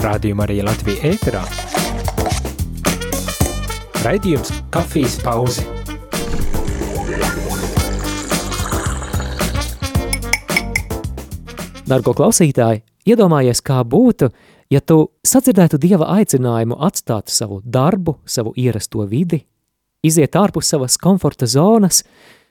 Rādījumā arī Latvija ēterā. Raidījums Kafijas pauze. Dargo klausītāji, iedomājies, kā būtu, ja tu sadzirdētu Dieva aicinājumu atstāt savu darbu, savu ierasto vidi, iziet ārpus savas komforta zonas,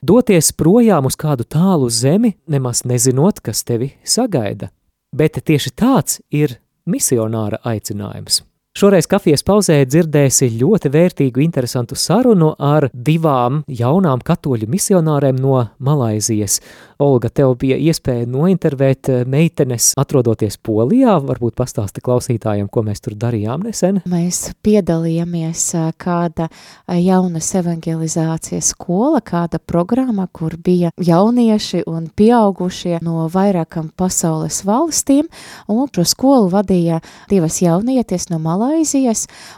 doties projām uz kādu tālu zemi, nemaz nezinot, kas tevi sagaida. Bet tieši tāds ir misionāra aicinājums. Šoreiz kafijas pauzē dzirdēsi ļoti vērtīgu, interesantu sarunu ar divām jaunām katoļu misionārēm no Malaizijas. Olga, tev bija iespēja nointervēt eh, meitenes, atrodoties Polijā. Varbūt pastāsti klausītājiem, ko mēs tur darījām nesen. Mēs piedalījāmies eh, kāda eh, jaunas evangelizācijas skola, kāda programma, kur bija jaunieši un pieaugušie no vairākam pasaules valstīm, un šo skolu vadīja divas jaunieties no Malaizijas,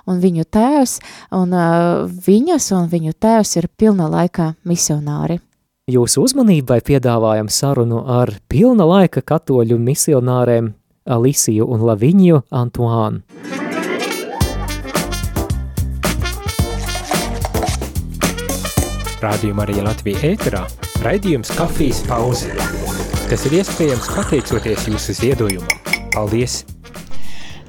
un viņu tēvs, un uh, viņas un viņu tēvs ir pilna laikā misionāri. Jūsu uzmanībai piedāvājam sarunu ar pilna laika katoļu misionārēm Alisiju un Laviņu Antoānu. Rādījumā arī Latvija ēterā raidījums Kafijas pauze. Tas ir iespējams pateicoties jūsu ziedojumam. Paldies!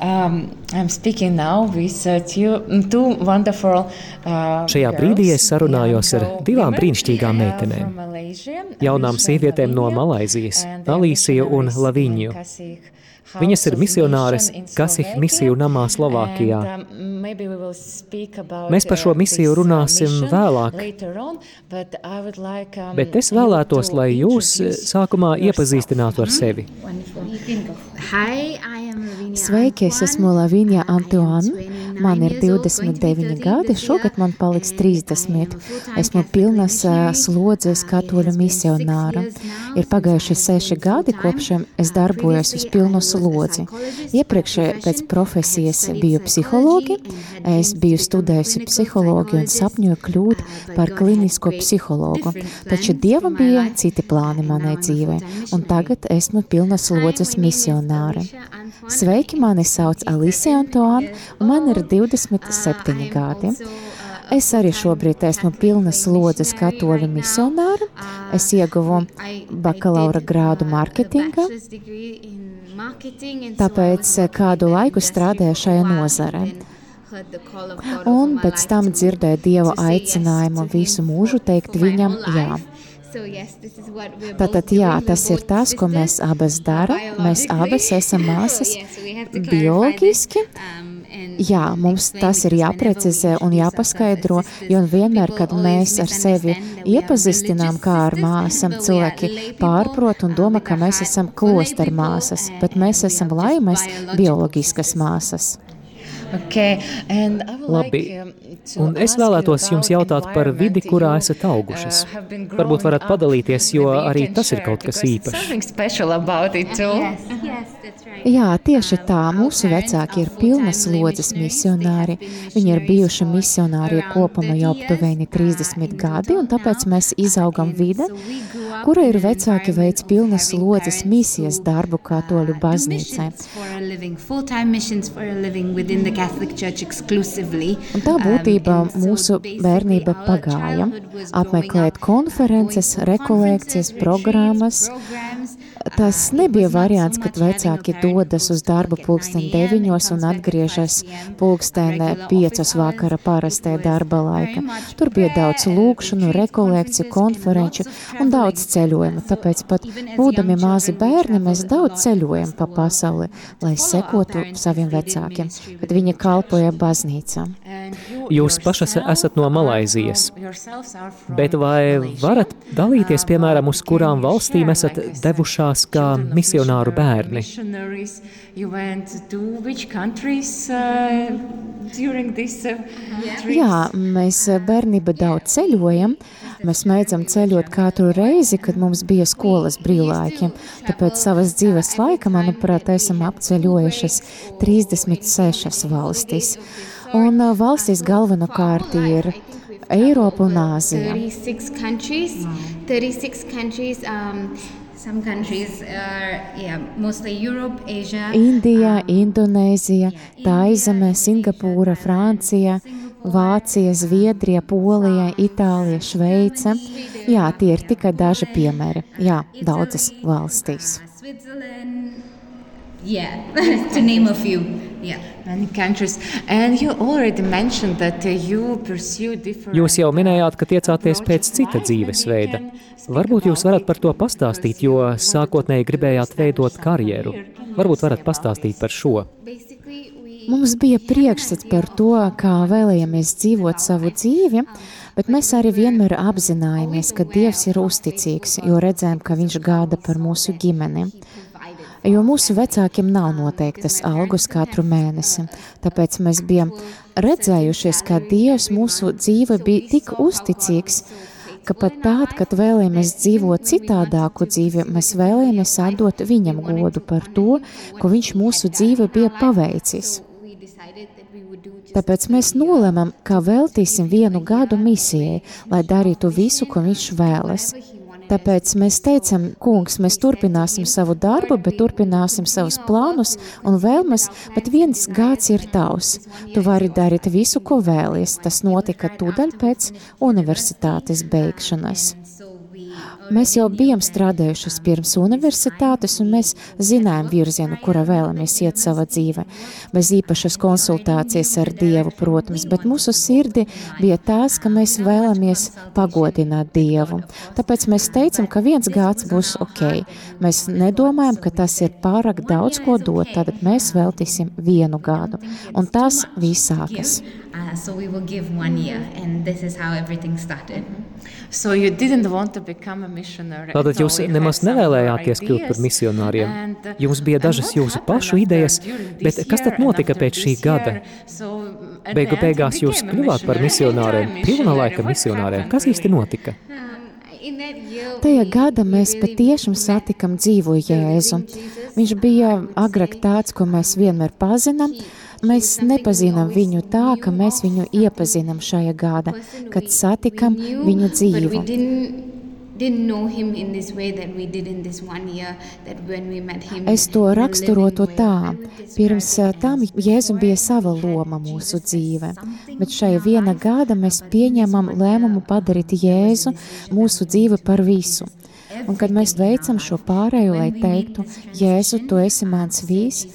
Um, I'm speaking now with uh, two, two wonderful uh, Šajā brīdī es sarunājos ar divām brīnišķīgām uh, meitenēm, jaunām sievietēm no Malaizijas, Alīsiju un Laviņu. Viņas ir misionāres Kasih misiju namā Slovākijā. um, Mēs par šo misiju runāsim vēlāk, bet es vēlētos, lai jūs sākumā iepazīstinātu ar sevi. Sveiki, es esmu Laviņa Antoāna. Man ir 29 gadi, šogad man paliks 30. Esmu pilnas slodzes katoļu misionāra. Ir pagājuši seši gadi, kopš es darbojos uz pilnu slodzi. Iepriekš pēc profesijas biju psihologi, es biju studējusi psiholoģiju un sapņoju kļūt par klinisko psihologu, taču Dievam bija citi plāni manai dzīvē, un tagad esmu pilna slodzes misionāre. Sveiki, mani sauc Alicija Antoāna, un man ir 27 gadi. Es arī šobrīd esmu pilna slodzes katoļu misionāra. Es ieguvu bakalaura grādu mārketinga, tāpēc kādu laiku strādāju šajā nozarē. Un pēc tam dzirdēju Dieva aicinājumu visu mūžu teikt viņam jā. Tātad, jā, tas ir tas, ko mēs abas darām. Mēs abas esam māsas bioloģiski. Jā, mums tas ir jāprecizē un jāpaskaidro, jo vienmēr, kad mēs ar sevi iepazīstinām kā ar māsam, cilvēki pārprot un domā, ka mēs esam klosteru māsas, bet mēs esam laimes bioloģiskas māsas. Okay, and I would Labi, like, um, un es vēlētos jums jautāt par vidi, kurā esat augušas. uh, Varbūt varat padalīties, jo arī tas ir kaut kas īpašs. Jā, tieši tā. Mūsu vecāki ir pilnas slodzes misionāri. Viņi ir bijuši misionāri kopumā jau aptuveni 30 gadi, un tāpēc mēs izaugam vide, kura ir vecāki veids pilnas slodzes misijas darbu katoļu baznīcē. Un tā būtībā mūsu bērnība pagāja. Apmeklēt konferences, rekolekcijas, programmas. Tas nebija variants, kad vecāki dodas uz darbu pulksten deviņos un atgriežas pulksten piecos vakara parastē darba laika. Tur bija daudz lūkšanu, rekolekciju, konferenču un daudz ceļojumu. Tāpēc pat būdami mazi bērni, mēs daudz ceļojam pa pasauli, lai sekotu saviem vecākiem, kad viņi kalpoja baznīcā. Jūs pašas esat no Malaizijas, bet vai varat dalīties, piemēram, uz kurām valstīm esat devušās kā misionāru bērni? Uh, uh? Jā, mēs bērnība daudz ceļojam. Mēs mēdzam ceļot katru reizi, kad mums bija skolas brīvlaiki. Tāpēc savas dzīves laika, manuprāt, esam apceļojušas 36 valstis. Un uh, valstīs galvenokārt ir Eiropa un Āzija. 36 countries. 36 countries. Um, some countries are yeah mostly Europe, Asia. Indija, um, Indonēzija, Taizeme, Singapūra, Francija, Vācija, Zviedrija, Polija, Itālija, Šveice. Jā, tie ir tikai daži piemēri. Jā, daudzas valstīs. Yeah, to name a few. Yeah. Many countries. And you already mentioned that you pursue different Jūs jau minējāt, ka tiecāties pēc cita dzīvesveida. Varbūt jūs varat par to pastāstīt, jo sākotnēji gribējāt veidot karjeru. Varbūt varat pastāstīt par šo. Basically, we. Mums bija priekšstats par to, kā vēlējāmies dzīvot savu dzīvi, bet mēs arī vienmēr apzinājāmies, ka Dievs ir uzticīgs, jo redzējām, ka Viņš gāda par mūsu ģimeni. Jo mūsu vecākiem nav noteiktas algas katru mēnesi, tāpēc mēs bijām redzējušies, ka Dievs mūsu dzīve bija tik uzticīgs, ka pat tad, kad vēlamies dzīvot citādāku dzīvi, mēs vēlamies atdot Viņam godu par to, ko Viņš mūsu dzīve bija paveicis. Tāpēc mēs nolēmām, ka veltīsim vienu gadu misijai, lai darītu visu, ko viņš vēlas. Tāpēc mēs teicām, kungs, mēs turpināsim savu darbu, bet turpināsim savus plānus un vēlmes, bet viens gads ir tavs. Tu vari darīt visu, ko vēlies. Tas notika tūdaļ pēc universitātes beigšanas. Mēs jau bijām strādājuši pirms universitātes, un mēs zinājām virzienu, kura vēlamies iet savā dzīvē. Bez īpašas konsultācijas ar Dievu, protams, bet mūsu sirdi bija tās, ka mēs vēlamies pagodināt Dievu. Tāpēc mēs teicām, ka viens gads būs ok. Mēs nedomājam, ka tas ir pārāk daudz ko dot, tad mēs veltīsim vienu gadu. Un tas visākas. Uh, so we will give one year, and this is how everything started. So you didn't want to become a missionary. Tātad jūs nemaz nevēlējāties kļūt par misionāriem. uh, Jums bija dažas jūsu pašu idejas, bet kas tad notika pēc šī gada? Beigu beigās jūs kļuvāt par missionary, misionāriem, pilna laika misionāriem. Kas īsti notika? Year, Tajā gada mēs patiešām satikam dzīvo Jēzu. Viņš bija agrāk tāds, ko mēs vienmēr pazinām. Mēs nepazīstam viņu tā, ka mēs viņu iepazinām šajā gada, kad satikam viņu dzīvu. Didn't know him in this way that we did in this one year that when we met him Es to raksturotu tā. Pirms uh, tam Jēzum bija sava loma mūsu dzīve, bet šajā viena gada mēs pieņemam lēmumu padarīt Jēzu mūsu dzīvi par visu. Un kad mēs veicam šo pārēju, lai teiktu, Jēzu, tu esi mans viss,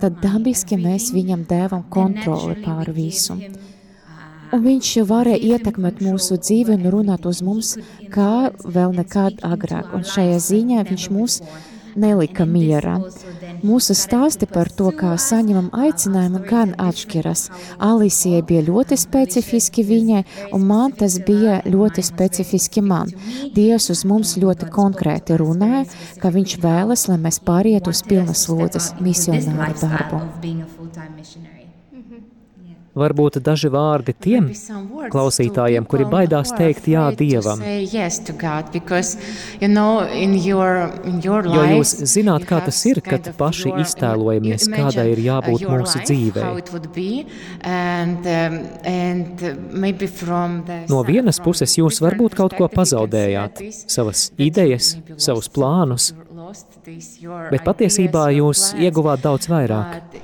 tad dabiski mēs viņam devam kontroli pār visu. Un viņš varēja ietekmēt mūsu dzīvi un runāt uz mums, kā vēl nekad agrāk. Un šajā ziņā viņš mūs nelika mierā. Mūsu stāsti par to, kā saņemam aicinājumu, gan atšķiras. Alisijai bija ļoti specifiski viņai, un man tas bija ļoti specifiski man. Dievs uz mums ļoti konkrēti runāja, ka viņš vēlas, lai mēs pārietu uz pilnas slodzes misionāru darbu. Varbūt daži vārdi tiem klausītājiem, kuri baidās teikt jā Dievam. Jo jūs zināt, kā tas ir, kad paši iztēlojamies, kādai ir jābūt uh, your mūsu and, um, No vienas puses jūs varbūt kaut ko pazaudējāt, savas idejas, savus plānus, bet patiesībā jūs ieguvāt daudz vairāk.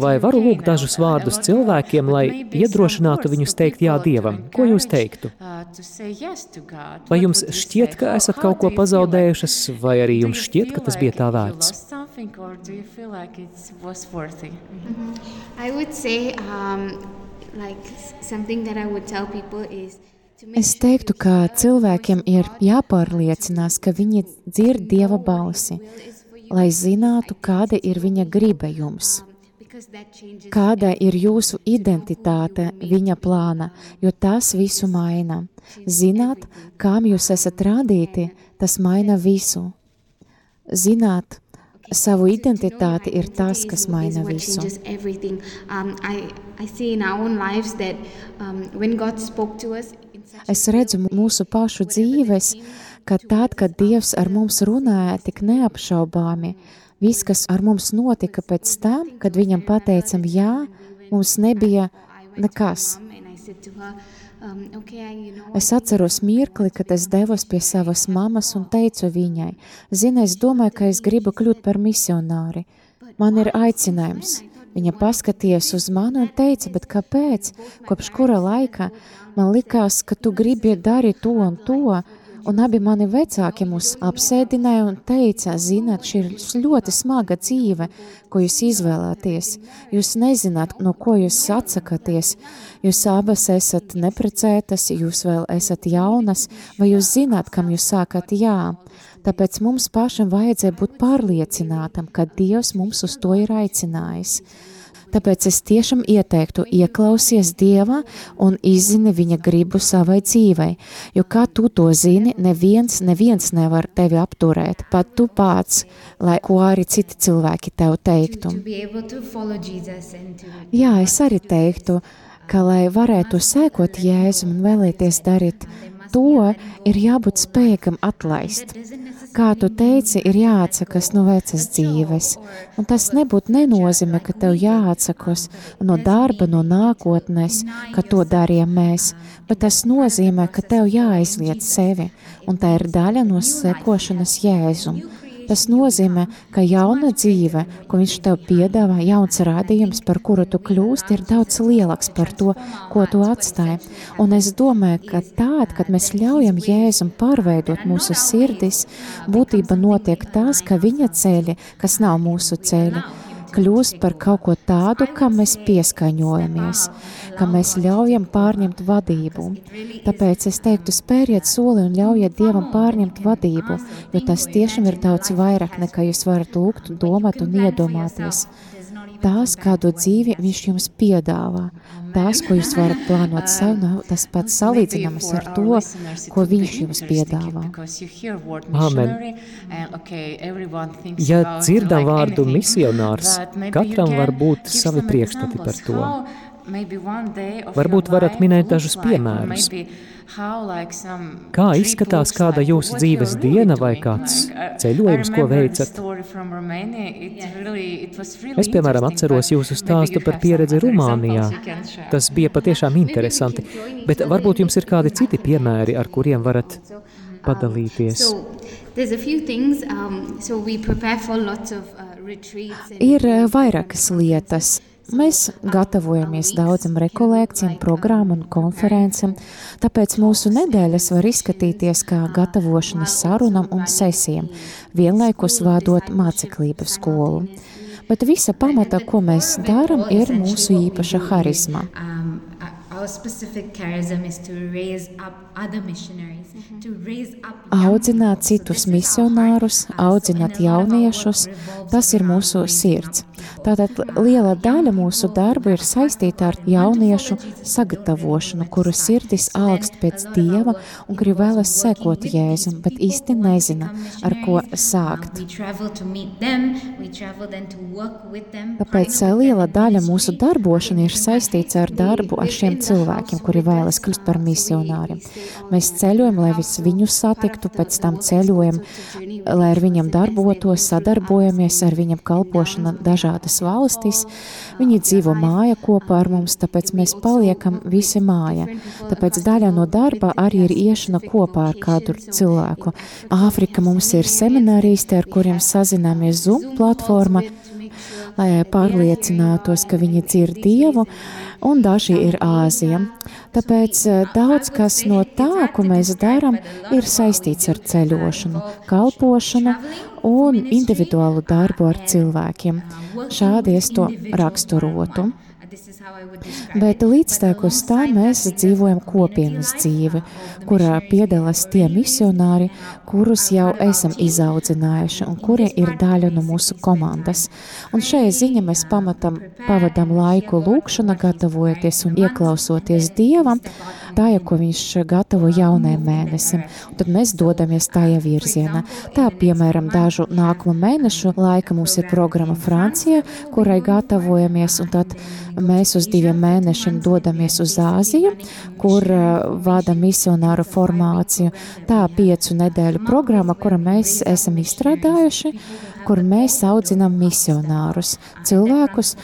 Vai varu lūgt dažus vārdus cilvēkiem, more, lai iedrošinātu viņus teikt jā Dievam? Ko jūs teiktu? uh? Vai jums šķiet, ka esat kaut ko pazaudējušas, vai arī jums šķiet, ka tas bija tā vērts? say, um, Es teiktu, ka cilvēkiem ir jāpārliecinās, ka viņi dzird Dieva balsi, lai zinātu, kāda ir viņa griba jums. Kāda ir jūsu identitāte viņa plāna, jo tas visu maina. Zināt, kam jūs esat radīti, tas maina visu. Zināt, savu identitāti ir tas, kas maina visu. Es redzu mūsu pašu dzīves, ka tad, kad Dievs ar mums runāja tik neapšaubāmi, viss, kas ar mums notika pēc tam, kad viņam pateicam jā, mums nebija nekas. Es atceros mirkli, kad es devos pie savas mammas un teicu viņai, zini, es domāju, ka es gribu kļūt par misionāri. Man ir aicinājums. Viņa paskatījās uz mani un teica, bet kāpēc? Kopš kura laika man likās, ka tu gribi darīt to un to, un abi mani vecāki mūs apsēdināja un teica, zināt, šī ir ļoti smaga dzīve, ko jūs izvēlēties. Jūs nezināt, no ko jūs atsakaties. Jūs abas esat neprecētas, jūs vēl esat jaunas, vai jūs zināt, kam jūs sākat jā. Tāpēc mums pašam vajadzēja būt pārliecinātam, ka Dievs mums uz to ir aicinājis. Tāpēc es tiešām ieteiktu ieklausies Dievā un izzini viņa gribu savai dzīvei, jo kā tu to zini, neviens, neviens nevar tevi apturēt, pat tu pats, lai ko arī citi cilvēki tev teiktu. Jā, es arī teiktu, ka lai varētu sekot Jēzum un vēlēties darīt to, ir jābūt spējīgam atlaist. Kā tu teici, ir jāatsakas no vecas dzīves, un tas nebūtu nenozīmē, ka tev jāatsakos no darba, no nākotnes, ka to darījām mēs, bet tas nozīmē, ka tev jāizliet sevi, un tā ir daļa no sekošanas Jēzum Tas nozīmē, ka jauna dzīve, ko viņš tev piedāvā, jauns rādījums, par kuru tu kļūsti, ir daudz lielāks par to, ko tu atstāji. Un es domāju, ka tād, kad mēs ļaujam Jēzum pārveidot mūsu sirdis, būtība notiek tas, ka viņa ceļi, kas nav mūsu ceļi, kļūst par kaut ko tādu, kam mēs pieskaņojamies, kam mēs ļaujam pārņemt vadību. Tāpēc es teiktu, spēriet soli un ļaujiet Dievam pārņemt vadību, jo tas tiešām ir daudz vairāk, nekā jūs varat lūgt, domāt un iedomāties tās, kādu dzīvi viņš jums piedāvā. Tās, ko jūs varat plānot sev, nav tas pats salīdzināms ar to, ko viņš jums piedāvā. Amen. Ja dzirdam vārdu misionārs, katram var būt savi priekšstati par to. Varbūt varat minēt dažus piemērus. Kā izskatās kāda jūsu dzīves diena vai kāds ceļojums, ko veicat? Es, piemēram, atceros jūsu stāstu par pieredzi Rumānijā. Tas bija patiešām interesanti, bet varbūt jums ir kādi citi piemēri, ar kuriem varat padalīties. Ir vairākas lietas. Mēs gatavojamies daudzam rekolekcijam, programmu un konferencēm, tāpēc mūsu nedēļas var izskatīties kā gatavošanas sarunam un sesijam, vienlaikus vādot māceklības skolu. Bet visa pamata, ko mēs darām, ir mūsu īpaša harizma. Um, Our specific charism is to raise up other missionaries, to raise up Audzināt citus misionārus, audzināt jauniešus, tas ir mūsu sirds. Tātad liela daļa mūsu darba ir saistīta ar jauniešu sagatavošanu, kuru sirdis augst pēc Dieva un grib vēlas sekot Jēzum, bet īsti nezina, ar ko sākt. Tāpēc liela daļa mūsu darbošana ir saistīta ar darbu ar šiem cilvēkiem cilvēkiem, kuri vēlas kļūt par misionāriem. Mēs ceļojam, lai vis viņus satiktu, pēc tam ceļojam, lai ar viņam darbotos, sadarbojamies ar viņam kalpošana dažādas valstis. Viņi dzīvo māja kopā ar mums, tāpēc mēs paliekam visi māja. Tāpēc daļa no darba arī ir iešana kopā ar kādu cilvēku. Āfrika mums ir seminārīsti, ar kuriem sazināmies Zoom platforma lai pārliecinātos, ka viņi dzird Dievu, un daži ir Āzija. Tāpēc eh, daudz kas no tā, ko mēs darām, ir saistīts ar ceļošanu, kalpošanu un individuālu darbu ar cilvēkiem. Šādi es to raksturotu. Bet līdztekus tam mēs dzīvojam kopienas dzīvi, kurā piedalās tie misionāri, kurus jau esam izaudzinājuši un kuri ir daļa no mūsu komandas. Un šajā ziņā mēs pamatam pavadam laiku lūkšana, gatavojoties un ieklausoties Dievam, tā, ko viņš gatavo jaunajam mēnesim, un tad mēs dodamies tajā virzienā. Tā, piemēram, dažu nākamo mēnešu laika mums ir programma Francija, kurai gatavojamies, un tad mēs uz diviem mēnešiem dodamies uz Āziju, kur uh, vada misionāru formāciju. Tā piecu nedēļu programma, kura mēs esam izstrādājuši, kur mēs audzinām misionārus, cilvēkus,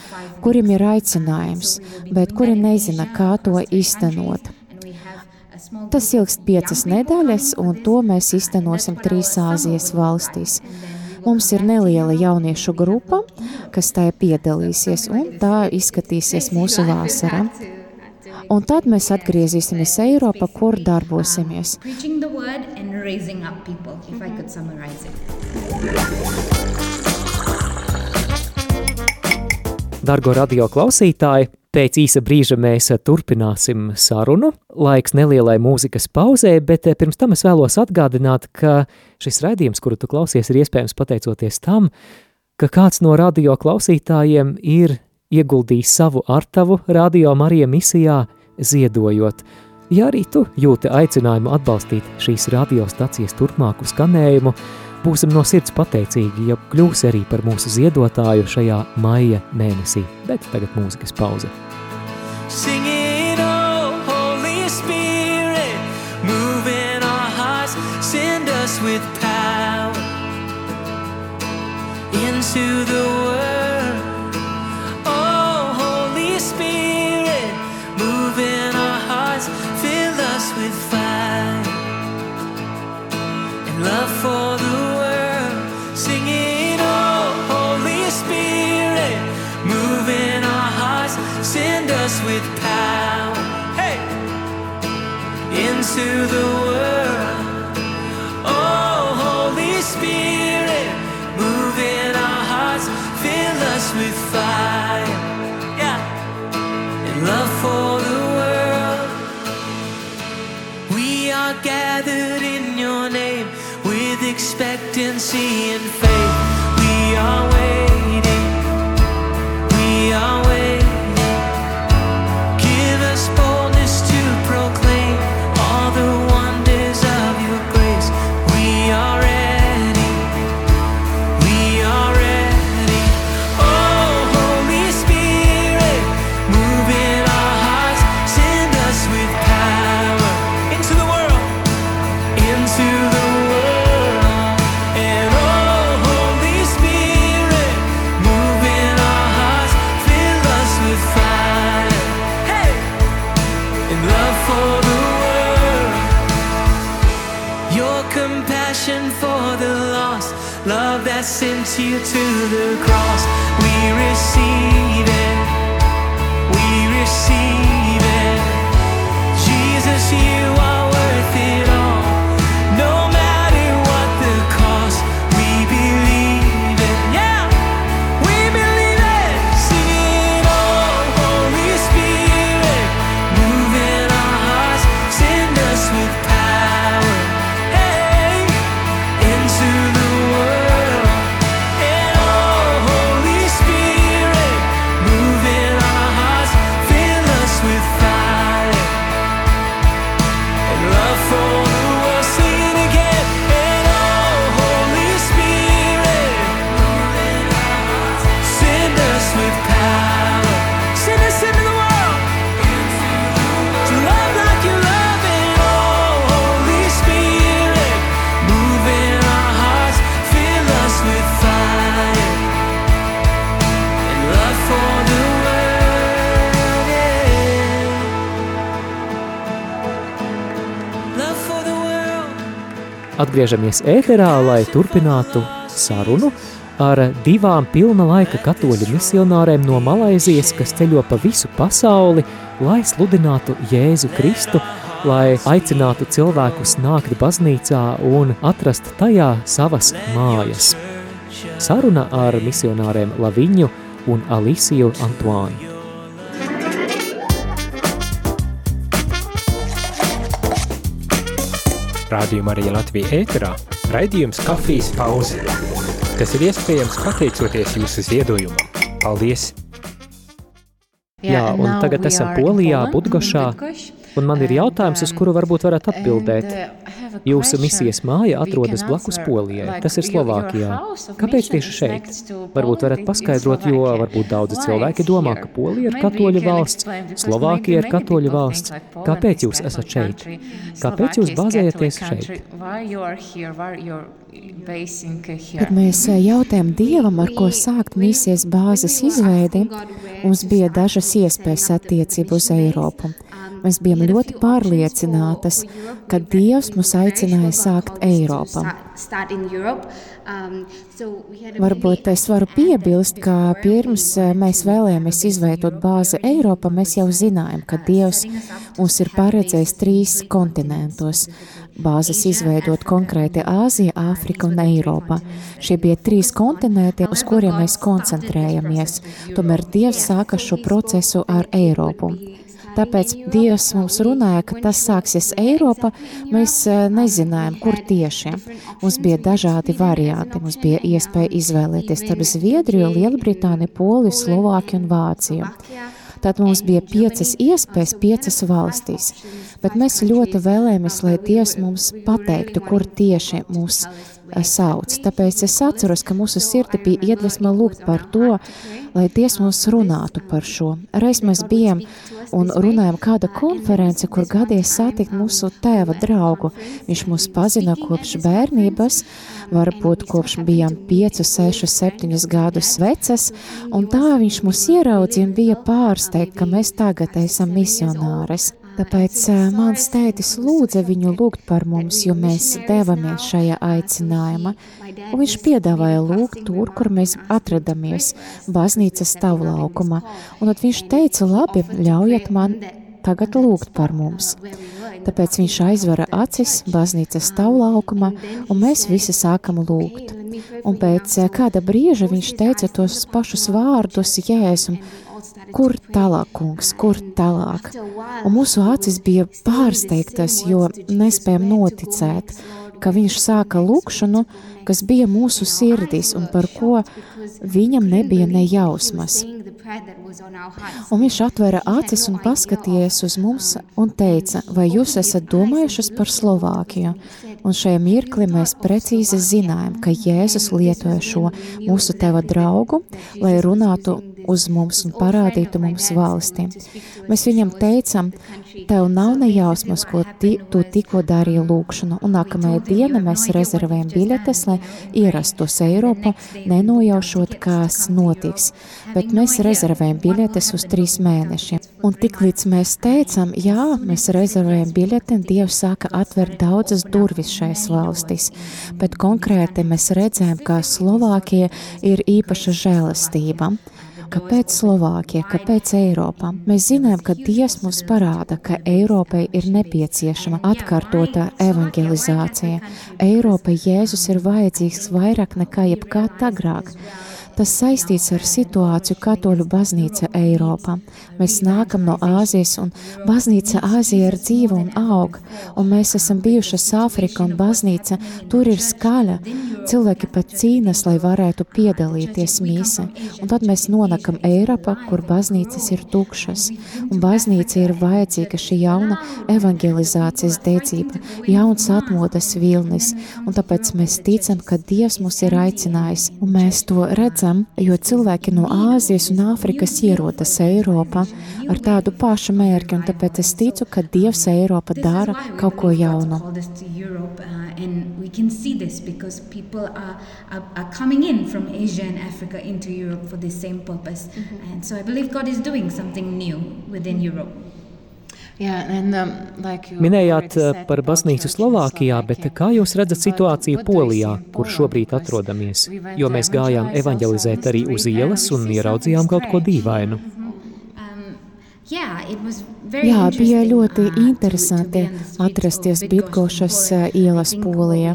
kuriem ir aicinājums, bet kuri nezina, kā to iztenot. Tas ilgst piecas nedēļas, un to mēs iztenosim trīs Āzijas valstīs. Mums ir neliela jauniešu grupa, kas tajā piedalīsies, un tā izskatīsies mūsu vasarā. Un tad mēs atgriezīsimies Eiropā, kur darbosimies. Dargo radio klausītāji, pēc īsa brīža mēs turpināsim sarunu. Laiks nelielai mūzikas pauzē, bet pirms tam es vēlos atgādināt, ka šis raidījums, kuru tu klausies, ir iespējams pateicoties tam, ka kāds no radio klausītājiem ir ieguldījis savu artavu radio Marija misijā ziedojot. Ja arī tu jūti aicinājumu atbalstīt šīs radiostacijas turpmāku skanējumu, būsim no sirds pateicīgi, ja kļūsi arī par mūsu ziedotāju šajā maija mēnesī. Bet tagad mūzikas pauze. Singing, into the world. Oh, Holy Spirit, move in our hearts, fill us with fire and love for the world. Singing, oh, Holy Spirit, move in our hearts, send us with power. Hey! Into the world. Expectancy and faith. Atgriežamies ēterā, lai turpinātu sarunu ar divām pilna laika katoļu misionārēm no Malaizijas, kas ceļo pa visu pasauli, lai sludinātu Jēzu Kristu, lai aicinātu cilvēkus nākt baznīcā un atrast tajā savas mājas. Saruna ar misionāriem Laviņu un Alisiju Antoānu. Rādījumā arī Latvija ēterā raidījums kafijas pauze. Tas ir iespējams pateicoties jūsu ziedojumam. Paldies! Jā, un tagad esam Polijā, Budgošā, Bydgošć, un man ir jautājums, uz um, kuru varbūt varat atbildēt. uh, I have a Jūsu misijas māja atrodas blakus Polijai, tas ir Slovākijā. Kāpēc tieši šeit? Varbūt varat paskaidrot, jo varbūt daudzi cilvēki domā, ka Polija ir katoļu valsts, Slovākija ir katoļu valsts. Kāpēc jūs esat šeit? Kāpēc jūs bāzējaties šeit? Here? Kad mēs eh, jautājām Dievam, ar ko sākt misijas bāzes izveidi, mums bija dažas iespējas attiecību uz Eiropu. Mēs bijām ļoti pārliecinātas, ka Dievs mūs aicināja sākt Eiropā. Varbūt es varu piebilst, ka pirms mēs vēlējāmies izveidot bāzi Eiropā, mēs jau zinājām, ka Dievs mums ir paredzējis trīs kontinentos bāzes izveidot konkrēti Āzija, Āfrika un Eiropa. Šie bija trīs kontinenti, uz kuriem mēs koncentrējamies. Tomēr Dievs sāka šo procesu ar Eiropu. Tāpēc Dievs mums runāja, ka tas sāksies Eiropa. Mēs nezinājām, kur tieši. Mums bija dažādi varianti. Mums bija iespēja izvēlēties starp Zviedriju, Lielbritāniju, Poliju, Slovākiju un Vāciju. Tad mums bija piecas iespējas, piecas valstīs. Bet mēs ļoti vēlējāmies, lai Dievs mums pateiktu, kur tieši mūs sauc. Tāpēc es atceros, ka mūsu sirdi bija iedvesma lūgt par to, lai Dievs mums runātu par šo. Reiz mēs bijām un runājām kāda konference, kur gadīja satikt mūsu tēva draugu. Viņš mūs pazina kopš bērnības, varbūt kopš bijām 5, 6, 7 gadus vecas, un tā viņš mūs ieraudzīja un bija pārsteigt, ka mēs tagad esam misionāres. Tāpēc mans tētis lūdza viņu lūgt par mums, jo mēs devamies šajā aicinājumā. Un viņš piedāvāja lūgt tur, kur mēs atradamies, baznīcas stāvlaukumā. Un tad viņš teica, labi, ļaujiet man tagad lūgt par mums. Tāpēc viņš aizvara acis baznīcas stāvlaukumā, un mēs visi sākam lūgt. Un pēc kāda brīža viņš teica tos pašus vārdus Jēzum, kur tālāk, kungs, kur tālāk. Un mūsu acis bija pārsteigtas, jo nespējam noticēt, ka viņš sāka lūkšanu, kas bija mūsu sirdīs un par ko viņam nebija nejausmas. Un viņš atvēra acis un paskatījās uz mums un teica, vai jūs esat domājušas par Slovākiju? Un šajā mirklī mēs precīzi zinājām, ka Jēzus lietoja šo mūsu teva draugu, lai runātu uz mums un parādītu mums valsti. Mēs viņam teicām, tev nav nejausmas, ko ti, tu tikko darīji lūkšanu, un nākamajā diena mēs rezervējam biļetes, lai ierastos Eiropu, nenojaušot, kas notiks, bet mēs rezervējam biļetes uz trīs mēnešiem. Un tik līdz mēs teicām, jā, mēs rezervējam biļeti, Dievs sāka atvērt daudzas durvis šais valstis, bet konkrēti mēs redzējām, ka Slovākija ir īpaša žēlastība. Kāpēc Slovākija, kāpēc Eiropā? Mēs zinām, ka Dievs mums parāda, ka Eiropai ir nepieciešama atkārtotā evangelizācija. Eiropai Jēzus ir vajadzīgs vairāk nekā jebkad agrāk. Tas saistīts ar situāciju katoļu baznīca Eiropā. Mēs nākam no Āzijas, un baznīca Āzija ir dzīva un aug, un mēs esam bijušas Āfrika un baznīca, tur ir skaļa. Cilvēki pat cīnas, lai varētu piedalīties mīse. Un tad mēs nonākam Eiropā, kur baznīcas ir tukšas, un baznīca ir vajadzīga šī jauna evangelizācijas dedzība, jauns atmodas vilnis, un tāpēc mēs ticam, ka Dievs mūs ir aicinājis, un mēs to redzam esam, jo cilvēki no Āzijas un Āfrikas ierodas Eiropā ar tādu pašu mērķi, un tāpēc es ticu, ka Dievs Eiropa dara kaut ko jaunu. And we can see this because people are, are, are coming in from Asia and Africa into Europe for the same purpose. Mm -hmm. And so I believe God is doing something new within Europe. Um, Minējāt uh, par baznīcu Slovākijā, bet kā jūs redzat situāciju Polijā, kur šobrīd atrodamies? Jo mēs gājām evanģelizēt arī uz ielas un ieraudzījām kaut ko dīvainu. Jā, bija ļoti uh, interesanti atrasties Bitkošas uh, ielas polijā.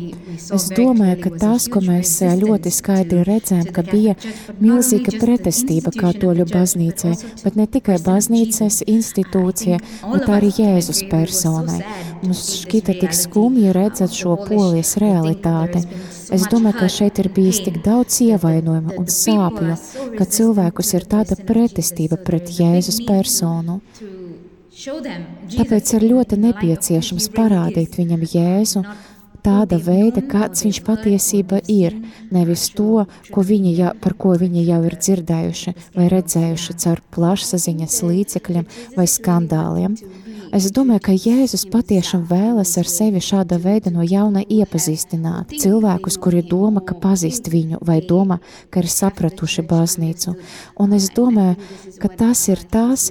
Es domāju, ka tas, ko mēs uh, ļoti skaidri redzējām, ka bija milzīga pretestība katoļu baznīcai, bet ne tikai baznīcas institūcija, bet arī Jēzus personai. Mums šķita tik skumji redzēt šo polijas realitāti. Es domāju, ka šeit ir bijis tik daudz ievainojuma un sāpju, ka cilvēkus ir tāda pretestība pret Jēzus personu. Tāpēc ir ļoti nepieciešams parādīt viņam Jēzu tāda veida, kāds viņš patiesība ir, nevis to, ko viņi jau, par ko viņi jau ir dzirdējuši vai redzējuši caur plašsaziņas līdzekļiem vai skandāliem. Es domāju, ka Jēzus patiešām vēlas ar sevi šāda veida no jauna iepazīstināt cilvēkus, kuri domā, ka pazīst viņu, vai domā, ka ir sapratuši baznīcu. Un es domāju, ka tas ir tas,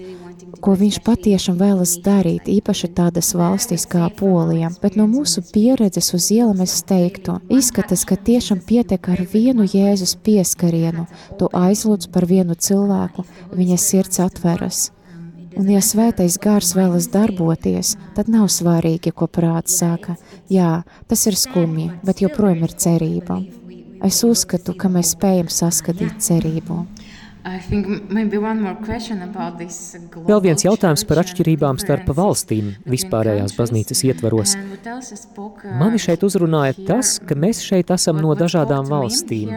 ko viņš patiešām vēlas darīt, īpaši tādas valstīs kā Polija. Bet no mūsu pieredzes uz ielam es teiktu, izskatās, ka tiešām pietiek ar vienu Jēzus pieskarienu, tu aizlūdz par vienu cilvēku, viņa sirds atveras. Un, ja svētais gars vēlas darboties, tad nav svarīgi, ko prāts saka. Jā, tas ir skumji, bet joprojām ir cerība. Es uzskatu, ka mēs spējam saskatīt cerību. Vēl viens jautājums par atšķirībām starp valstīm vispārējās baznīcas ietvaros. Mani šeit uzrunāja tas, ka mēs šeit esam no dažādām valstīm.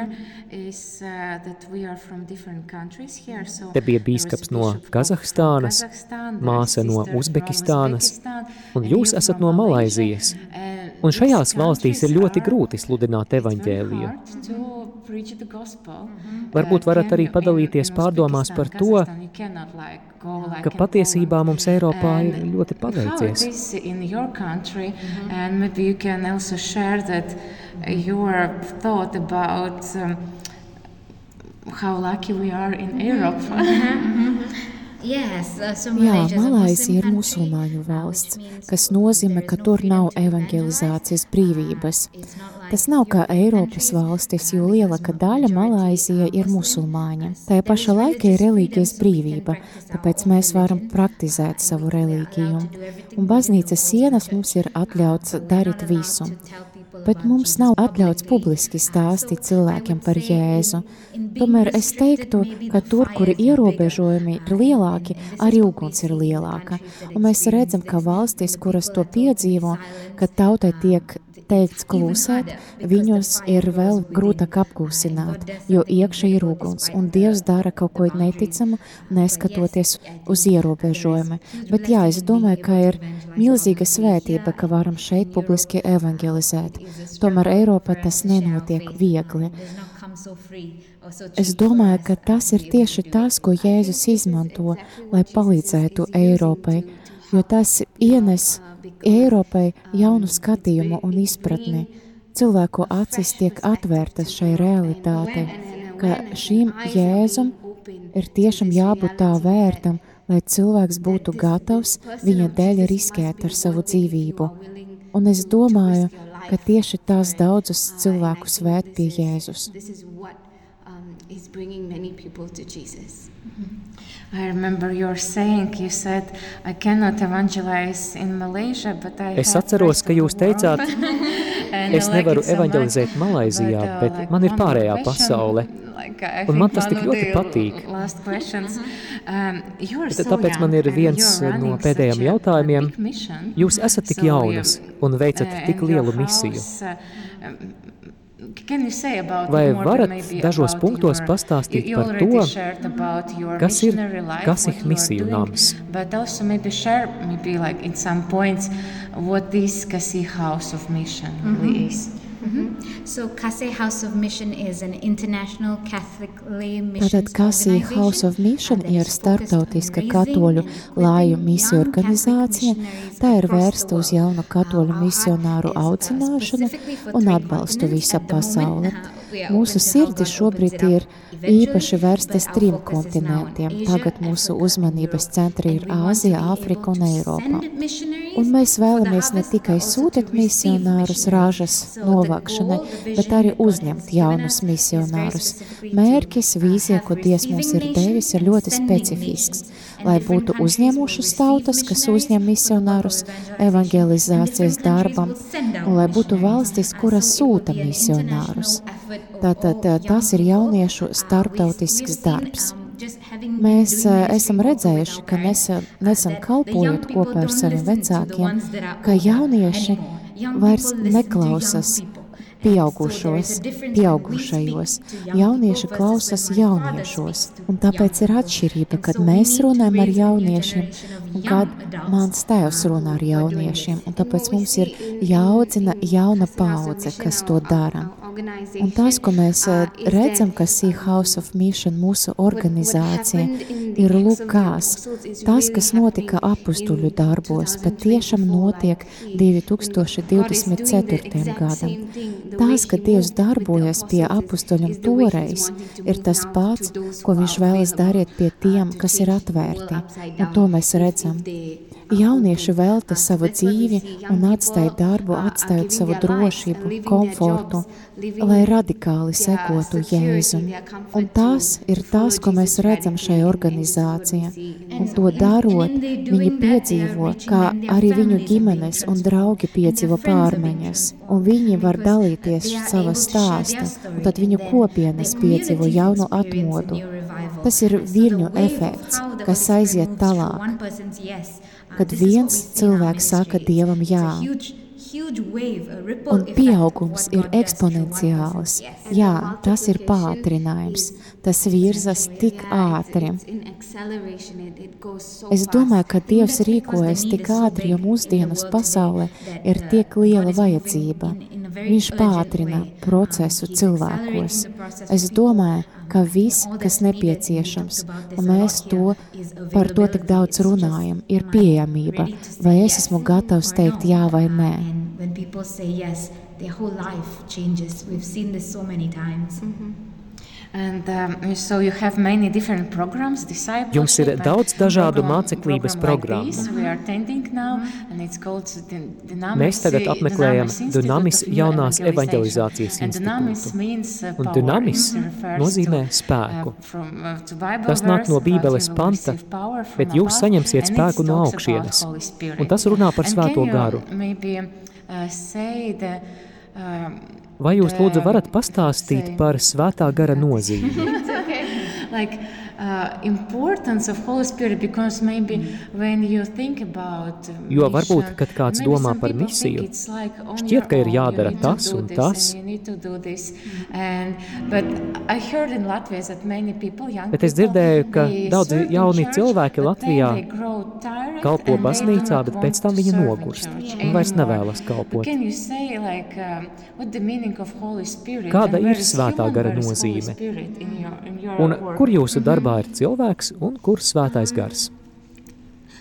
Te bija bīskaps no Kazahstānas, māsa no Uzbekistānas, un jūs esat no Malaizijas. Un šajās valstīs ir ļoti grūti sludināt evaņģēliju. Varbūt varat arī padalīties pārdomās par to, ka patiesībā mums Eiropā ir ļoti paveicies. How lucky we are in Europe. Jā, Malaisija ir musulmaņu valsts, kas nozīmē, ka tur nav evangelizācijas brīvības. Tas nav kā Eiropas valstis, jo lielāka daļa Malaisija ir musulmaņa. Tajā pašā laikā ir reliģijas brīvība, tāpēc mēs varam praktizēt savu reliģiju. Un baznīcas sienas mums ir atļauts darīt visu bet mums nav atļauts publiski stāstīt cilvēkiem par Jēzu. Tomēr es teiktu, ka tur, kur ierobežojumi ir lielāki, arī uguns ir lielāka. Un mēs redzam, ka valstis, kuras to piedzīvo, ka tautai tiek teikts klusēt, viņus ir vēl grūtāk apklusināt, jo iekšā ir uguns, un Dievs dara kaut ko neticamu, neskatoties uz ierobežojumu. Bet jā, es domāju, ka ir milzīga svētība, ka varam šeit publiski evangelizēt. Tomēr Eiropā tas nenotiek viegli. Es domāju, ka tas ir tieši tas, ko Jēzus izmanto, lai palīdzētu Eiropai, jo tas ienes Eiropai jaunu skatījumu un izpratni. Cilvēku acis tiek atvērtas šai realitātei, ka šīm jēzum ir tiešām jābūt tā vērtam, lai cilvēks būtu gatavs viņa dēļ riskēt ar savu dzīvību. Un es domāju, ka tieši tās daudzus cilvēkus vērt pie Jēzus. Is bringing many people to Jesus. Mm-hmm. I remember your saying, you said, I cannot evangelize in Malaysia, but I Es atceros, ka jūs teicāt, es nevaru evangelizēt Malaizijā, uh, bet man ir pārējā pasaule. Un man tas tik ļoti patīk. Um, tāpēc man ir viens no pēdējiem jautājumiem. Jūs esat tik jaunas un veicat tik lielu misiju. Vai varat dažos punktos pastāstīt par to, kas ir Kasih misiju nams? What is Kasih House of Mission really mm -hmm. Mm-hmm. So Kasei House of Mission is an international Catholically Tātad Kasei House of Mission ir starptautiska katoļu lāju misiju organizācija. Tā ir vērsta uz jaunu katoļu misionāru audzināšanu un atbalstu visa pasaule. Mūsu sirdi šobrīd ir īpaši vērstas trim kontinentiem. Tagad mūsu uzmanības centri ir Āzija, Āfrika un Eiropa. Un mēs vēlamies ne tikai sūtīt misionārus rāžas novākšanai, bet arī uzņemt jaunus misionārus. Mērķis, vīzija, ko Dievs mums ir devis, ir ļoti specifisks lai būtu uzņēmušas tautas, kas uzņem misionārus evangelizācijas darbam, un lai būtu valstis, kuras sūta misionārus. Tātad tas ir jauniešu starptautisks darbs. Mēs uh, esam redzējuši, ka nesen, nesen kalpojot kopā ar saviem vecākiem, ka jaunieši vairs neklausas pieaugušos, pieaugušajos. Jaunieši klausās jauniešos, un tāpēc ir atšķirība, kad mēs runājam ar jauniešiem un kad mans tēvs runā ar jauniešiem, un tāpēc mums ir jāaudzina jauna paudze, kas to dara. Un tas, ko mēs uh, redzam, ka Sea House of Mission mūsu organizācija ir lūkās, tas, kas notika apustuļu darbos, patiešām notiek 2024. gadam. Tas, ka Dievs darbojas pie apustuļiem toreiz, ir tas pats, ko viņš vēlas darīt pie tiem, kas ir atvērti. Un to mēs redzam. Jaunieši velta savu dzīvi un atstāja darbu, atstājot savu drošību, komfortu, lai radikāli sekotu Jēzum. Un tas ir tas, ko mēs redzam šajā organizācijā. Un to darot, viņi piedzīvo, kā arī viņu ģimenes un draugi piedzīvo pārmaiņas. Un viņi var dalīties savā stāstā, un tad viņu kopienas piedzīvo jaunu atmodu. Tas ir viļņu efekts, kas aiziet tālāk kad viens cilvēks saka Dievam jā. Un pieaugums ir eksponenciāls. Jā, tas ir pātrinājums. Tas virzas tik ātri. Es domāju, ka Dievs rīkojas tik ātri, jo mūsdienas pasaulē ir tik liela vajadzība. Viņš pātrina procesu cilvēkos. Es domāju, ka viss, kas nepieciešams, un mēs to par to tik daudz runājam, ir pieejamība, vai es esmu gatavs teikt jā vai nē. Their whole life changes. We've seen this so many times. Mm-hmm. And, um, so Jums ir daudz dažādu māceklības programmu. Mēs tagad apmeklējam Dunamis jaunās evanģelizācijas institūtu. Un Dunamis nozīmē spēku. Tas nāk no Bībeles panta, bet jūs saņemsiet spēku no augšienes. Un tas runā par svēto garu. Vai jūs lūdzu varat pastāstīt par svētā gara nozīmi? uh, importance of Holy Spirit because maybe when you think about mission, Jo varbūt, kad kāds domā par misiju, like šķiet, ka ir jādara tas un tas. And, but I heard in Latvia that many people, young Bet es dzirdēju, ka daudzi jauni cilvēki Latvijā kalpo baznīcā, bet pēc tam viņi nogurst un vairs nevēlas kalpot. Kāda ir svētā gara nozīme? Un kur jūsu darbā ir cilvēks un kur svētais gars?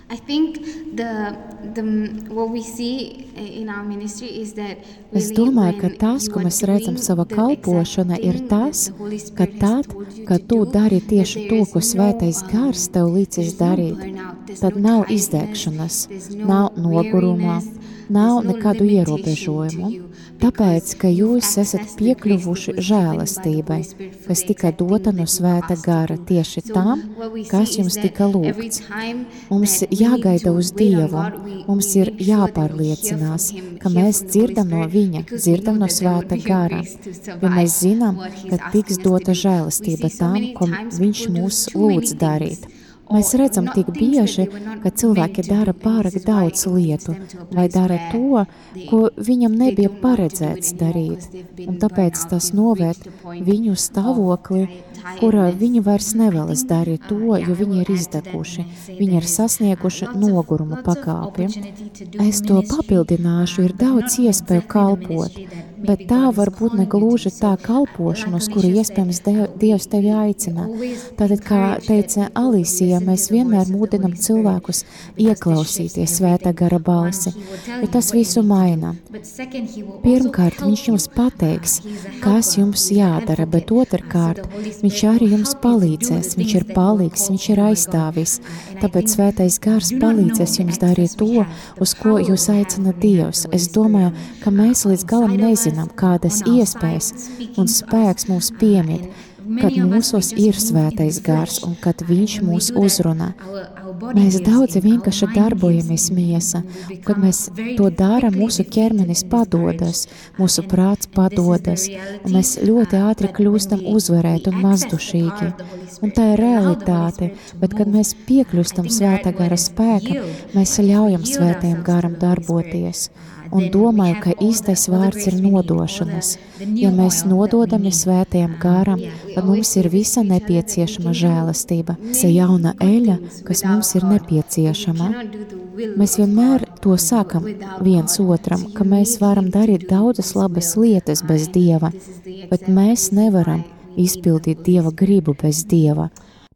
I think the, the, what we see in our ministry is that Es domāju, ka tas, ko mēs redzam savā kalpošanā, ir tas, ka tad, kad tu dari tieši to, ko svētais gars tev līdzis darīt, tad nav izdegšanas, nav nogurumā, nav nekādu ierobežojumu, tāpēc, ka jūs esat piekļuvuši žēlastībai, kas tika dota no svēta gara tieši tam, kas jums tika lūgts. Mums jāgaida uz Dievu, mums ir jāpārliecinās, ka mēs dzirdam no Viņa, dzirdam no svēta gara, jo mēs zinām, ka tiks dota žēlastība tam, ko Viņš mūs lūdz darīt. Mēs redzam tik bieži, ka cilvēki dara pārāk daudz lietu vai dara to, ko viņam nebija paredzēts darīt, un tāpēc tas novērt viņu stāvokli, kurā viņi vairs nevēlas darīt to, jo viņi ir izdeguši, viņi ir sasnieguši noguruma pakāpi. Es to papildināšu, ir daudz iespēju kalpot, bet tā var būt negluži tā kalpošana, uz kuru iespējams Dievs tevi aicina. Tātad, kā teica Alisija, mēs vienmēr mūdinam cilvēkus ieklausīties svētā gara balsi, jo tas visu maina. Pirmkārt, viņš jums pateiks, kas jums jādara, bet otrkārt, viņš arī jums palīdzēs, viņš ir palīgs, viņš ir aizstāvis. Tāpēc svētais gars palīdzēs jums darīt to, uz ko jūs aicina Dievs. Es domāju, ka mēs līdz galam nezinām, nezinām, kādas iespējas un spēks mums piemīt, kad mūsos ir svētais gars un kad viņš mūs uzrunā. Mēs daudzi vienkārši darbojamies miesa, un kad mēs to dārām, mūsu ķermenis padodas, mūsu prāts padodas, un mēs ļoti ātri kļūstam uzvarēt un mazdušīgi. Un tā ir realitāte, bet kad mēs piekļūstam svētā gara spēka, mēs ļaujam svētajam garam darboties un domāju, ka īstais vārds ir nodošanas. Ja mēs nododamies svētajam garam, tad mums ir visa nepieciešama žēlastība, sa jauna eļa, kas mums ir nepieciešama. Mēs vienmēr to sakam viens otram, ka mēs varam darīt daudzas labas lietas bez Dieva, bet mēs nevaram izpildīt Dieva gribu bez Dieva.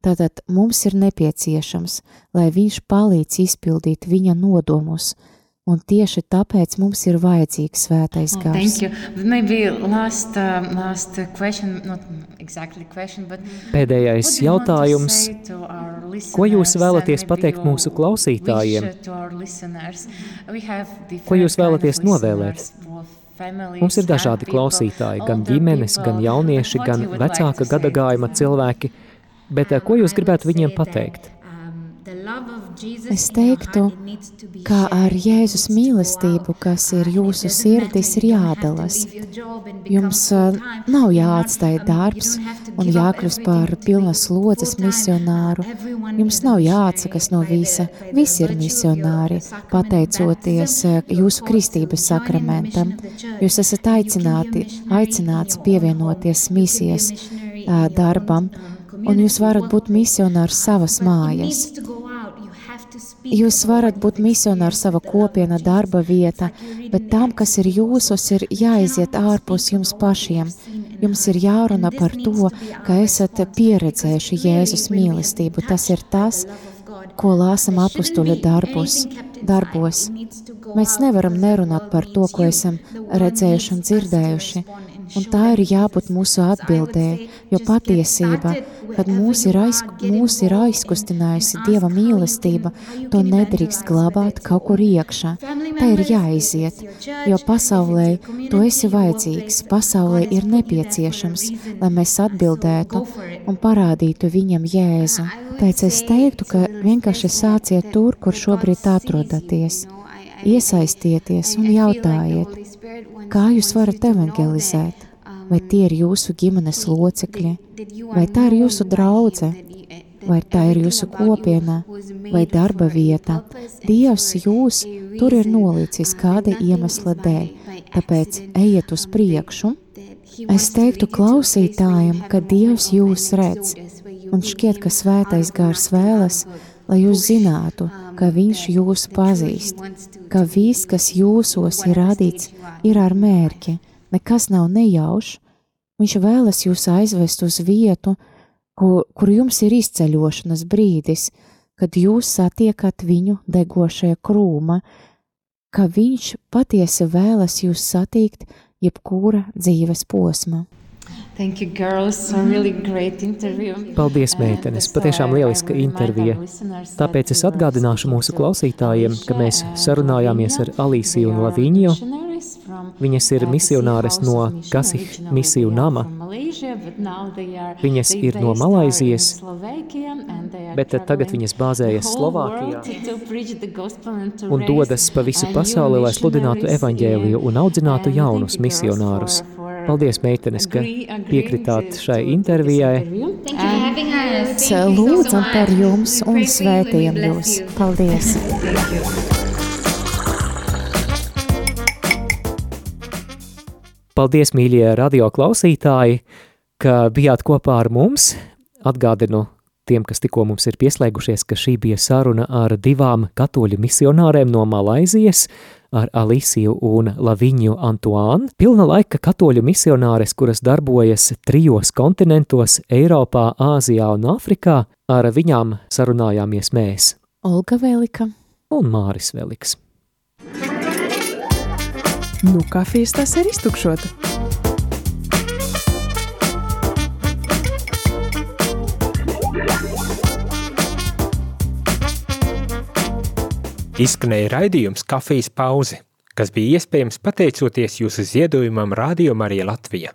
Tātad mums ir nepieciešams, lai Viņš palīdz izpildīt Viņa nodomus, un tieši tāpēc mums ir vajadzīgs svētais Oh, gars. thank you. Maybe last, um, last question, not exactly question, but Pēdējais jautājums. Ko jūs vēlaties pateikt mūsu klausītājiem? Ko jūs vēlaties novēlēt? Mums ir dažādi klausītāji, gan ģimenes, gan jaunieši, gan vecāka gadagājuma cilvēki. Bet eh, ko jūs gribētu viņiem pateikt? Es teiktu, ka ar Jēzus mīlestību, kas ir jūsu sirdis, ir jādalas. Jums uh, nav jāatstāj darbs un jākļūst par pilnas slodzes misionāru. Jums nav jāatsakas no visa. Visi ir misionāri, pateicoties uh, jūsu kristības sakramentam. Jūs esat aicināti, aicināts pievienoties misijas uh, darbam, un jūs varat būt misionārs savas mājas. Jūs varat būt misionārs sava kopiena, darba vieta, bet tam, kas ir jūsos, ir jāiziet ārpus jums pašiem. Jums ir jārunā par to, ka esat pieredzējuši Jēzus mīlestību. Tas ir tas, ko lāsam apustuļa darbos. darbos. Mēs nevaram nerunāt par to, ko esam redzējuši un dzirdējuši. Un tā ir jābūt mūsu atbildē, jo patiesība, kad mūs ir, aiz, mūs ir aizkustinājusi Dieva mīlestība, to nedrīkst glabāt kaut kur iekšā. Tā ir jāiziet, jo pasaulē tu esi vajadzīgs, pasaulē ir nepieciešams, lai mēs atbildētu un parādītu viņam Jēzu. Tāpēc es teiktu, ka vienkārši sāciet tur, kur šobrīd atrodaties. Iesaistieties un jautājiet, kā jūs varat evangelizēt? Vai tie ir jūsu ģimenes locekļi, vai tā ir jūsu draudze, vai tā ir jūsu kopiena, vai darba vieta? Dievs jūs tur ir nolicis kāda iemesla dēļ, tāpēc ejiet uz priekšu. Es teiktu klausītājiem, ka Dievs jūs redz, un šķiet, ka svētais gars vēlas, lai jūs zinātu, ka Viņš jūs pazīst, ka viss, kas jūsos ir radīts, ir ar mērķi, nekas nav nejaušs. Viņš vēlas jūs aizvest uz vietu, kur, kur jums ir izceļošanas brīdis, kad jūs satiekat viņu degošajā krūma, ka viņš patiesi vēlas jūs satikt jebkura dzīves posma. Thank you, girls. A really great interview. Paldies, meitenes! Patiešām lieliska intervija. Tāpēc es atgādināšu mūsu klausītājiem, ka mēs sarunājāmies ar Alīsiju un Laviņu. Viņas ir misionāres no Kasih misiju nama. Viņas ir no Malaizijas, bet tagad viņas bāzējas Slovākijā un dodas pa visu pasauli, lai sludinātu evaņģēliju un audzinātu jaunus misionārus. Paldies, meitenes, ka piekritāt šai intervijai. Lūdzam par jums un svētījam jūs. Paldies! Paldies, mīļie radio klausītāji, ka bijāt kopā ar mums. Atgādinu tiem, kas tikko mums ir pieslēgušies, ka šī bija saruna ar divām katoļu misionārēm no Malaizijas, ar Alisiju un Laviņu Antoānu. Pilna laika katoļu misionāres, kuras darbojas trijos kontinentos - Eiropā, Āzijā un Āfrikā. Ar viņām sarunājāmies mēs Olga Velika un Māris Veliks. Nu, kafijas tas ir iztukšota. Izskanēja raidījums Kafijas pauze, kas bija iespējams pateicoties jūsu ziedojumam Radio Marija Latvija.